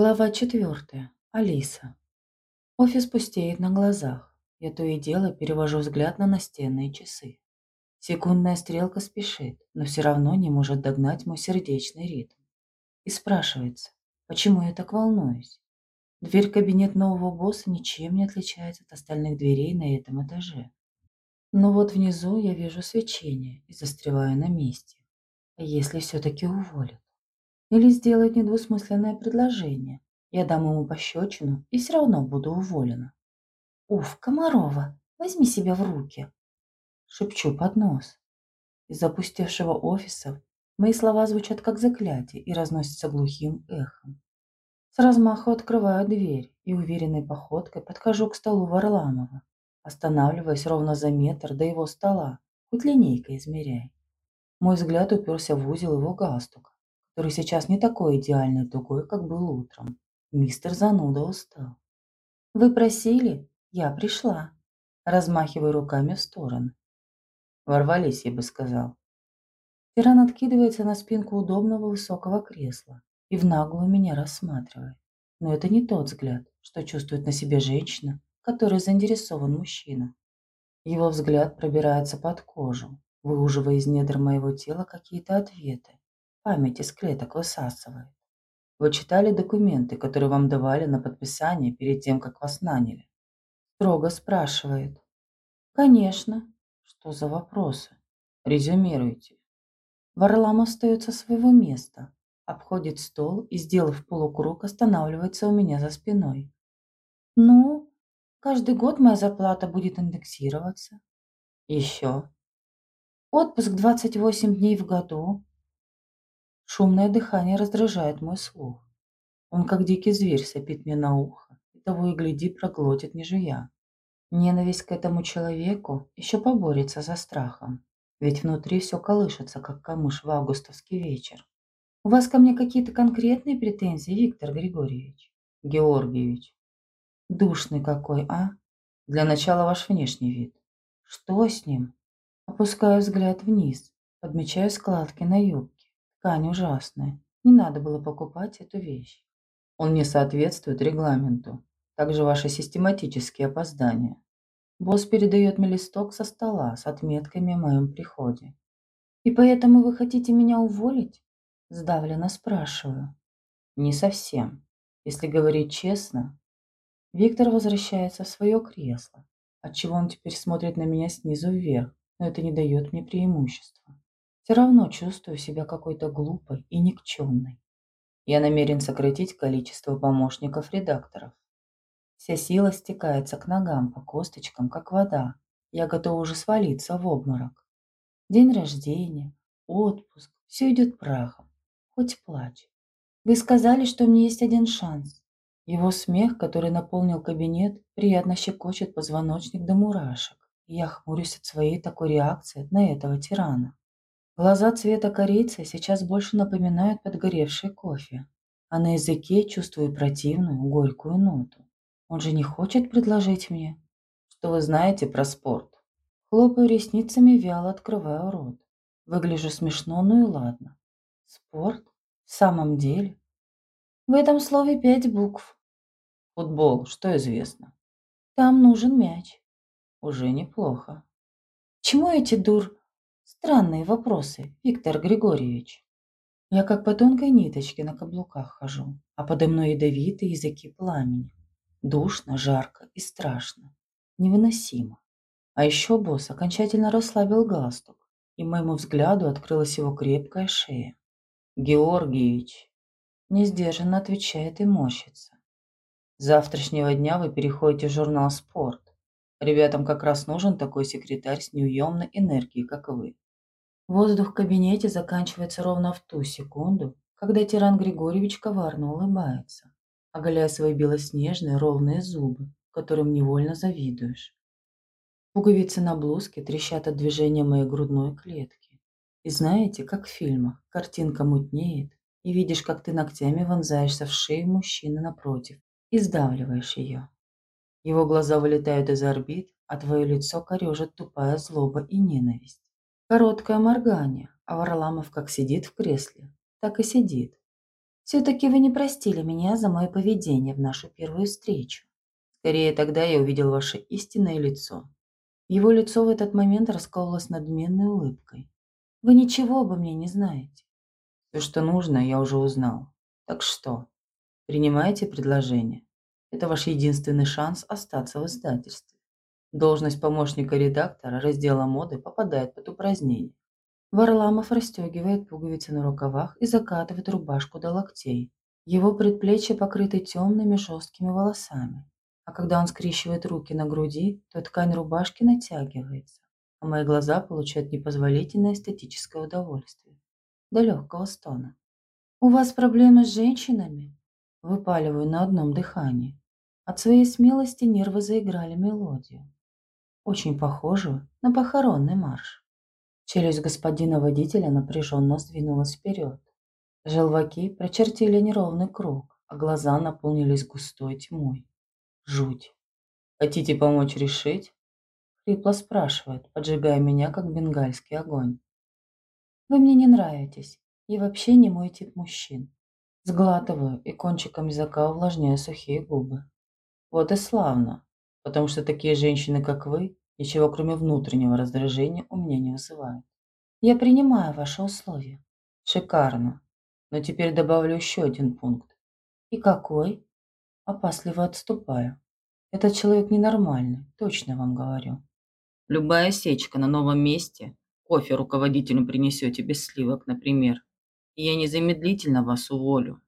Глава четвертая. Алиса. Офис пустеет на глазах. Я то и дело перевожу взгляд на настенные часы. Секундная стрелка спешит, но все равно не может догнать мой сердечный ритм. И спрашивается, почему я так волнуюсь? Дверь кабинет нового босса ничем не отличается от остальных дверей на этом этаже. Но вот внизу я вижу свечение и застреваю на месте. А если все-таки уволят? Или сделает недвусмысленное предложение. Я дам ему пощечину и все равно буду уволена. «Уф, Комарова, возьми себя в руки!» Шепчу под нос. Из запустевшего офиса мои слова звучат как заклятие и разносятся глухим эхом. С размаху открываю дверь и уверенной походкой подхожу к столу Варламова, останавливаясь ровно за метр до его стола, хоть линейкой измеряй. Мой взгляд уперся в узел его галстука который сейчас не такой идеальный тугой, как был утром. Мистер Зануда устал. «Вы просили? Я пришла», размахивая руками в стороны. «Ворвались, я бы сказал». Тиран откидывается на спинку удобного высокого кресла и в наглую меня рассматривает. Но это не тот взгляд, что чувствует на себе женщина, которой заинтересован мужчина. Его взгляд пробирается под кожу, выуживая из недр моего тела какие-то ответы, память из клеток высасывает. Вы читали документы, которые вам давали на подписание перед тем, как вас наняли? Строго спрашивает. Конечно. Что за вопросы? Резюмируйте. Варламов встает со своего места, обходит стол и, сделав полукруг, останавливается у меня за спиной. Ну, каждый год моя зарплата будет индексироваться. Еще. Отпуск 28 дней в году, Шумное дыхание раздражает мой слух. Он как дикий зверь сопит мне на ухо, и того и гляди проглотит не жуя. Ненависть к этому человеку еще поборется за страхом, ведь внутри все колышется, как камыш в августовский вечер. У вас ко мне какие-то конкретные претензии, Виктор Григорьевич? Георгиевич. Душный какой, а? Для начала ваш внешний вид. Что с ним? Опускаю взгляд вниз, подмечаю складки на юбке. Ткань ужасная. Не надо было покупать эту вещь. Он не соответствует регламенту. Также ваши систематические опоздания. Босс передает мне листок со стола с отметками о моем приходе. «И поэтому вы хотите меня уволить?» Сдавленно спрашиваю. «Не совсем. Если говорить честно...» Виктор возвращается в свое кресло, отчего он теперь смотрит на меня снизу вверх, но это не дает мне преимущества. Все равно чувствую себя какой-то глупой и никчемной. Я намерен сократить количество помощников-редакторов. Вся сила стекается к ногам по косточкам, как вода. Я готова уже свалиться в обморок. День рождения, отпуск, все идет прахом. Хоть плачь. Вы сказали, что у меня есть один шанс. Его смех, который наполнил кабинет, приятно щекочет позвоночник до мурашек. Я хмурюсь от своей такой реакции на этого тирана. Глаза цвета корицы сейчас больше напоминают подгоревший кофе, а на языке чувствую противную, горькую ноту. Он же не хочет предложить мне, что вы знаете про спорт. Хлопаю ресницами, вяло открываю рот. Выгляжу смешно, ну и ладно. Спорт? В самом деле? В этом слове пять букв. Футбол, что известно? Там нужен мяч. Уже неплохо. Чему эти дур... Странные вопросы, Виктор Григорьевич. Я как по тонкой ниточке на каблуках хожу, а подо мной ядовитые языки пламени. Душно, жарко и страшно. Невыносимо. А еще босс окончательно расслабил галстук, и моему взгляду открылась его крепкая шея. «Георгиевич!» Несдержанно отвечает и морщится. С завтрашнего дня вы переходите в журнал «Спорт». Ребятам как раз нужен такой секретарь с неуемной энергией, как вы. Воздух в кабинете заканчивается ровно в ту секунду, когда тиран Григорьевич коварно улыбается, оголяя свои белоснежные ровные зубы, которым невольно завидуешь. Пуговицы на блузке трещат от движения моей грудной клетки. И знаете, как в фильмах, картинка мутнеет, и видишь, как ты ногтями вонзаешься в шею мужчины напротив и сдавливаешь ее. Его глаза вылетают из орбит, а твое лицо корежит тупая злоба и ненависть. Короткое моргание, а Варламов как сидит в кресле, так и сидит. Все-таки вы не простили меня за мое поведение в нашу первую встречу. Скорее тогда я увидел ваше истинное лицо. Его лицо в этот момент раскололось надменной улыбкой. Вы ничего обо мне не знаете. Все, что нужно, я уже узнал. Так что, принимаете предложение? Это ваш единственный шанс остаться в издательстве. Должность помощника редактора раздела моды попадает под упразднение. Варламов расстегивает пуговицы на рукавах и закатывает рубашку до локтей. Его предплечья покрыты темными жесткими волосами. А когда он скрещивает руки на груди, то ткань рубашки натягивается, а мои глаза получают непозволительное эстетическое удовольствие. До легкого стона. «У вас проблемы с женщинами?» Выпаливаю на одном дыхании. От своей смелости нервы заиграли мелодию. Очень похожую на похоронный марш. Челюсть господина водителя напряженно сдвинулась вперед. Желваки прочертили неровный круг, а глаза наполнились густой тьмой. Жуть. «Хотите помочь решить?» Хрипло спрашивает, поджигая меня, как бенгальский огонь. «Вы мне не нравитесь и вообще не мой тип мужчин». Сглатываю и кончиком языка увлажняю сухие губы. Вот и славно, потому что такие женщины, как вы, Ничего, кроме внутреннего раздражения, у меня не вызывает. Я принимаю ваши условия. Шикарно. Но теперь добавлю еще один пункт. И какой? Опасливо отступаю. Этот человек ненормальный, точно вам говорю. Любая сечка на новом месте, кофе руководителю принесете без сливок, например, и я незамедлительно вас уволю.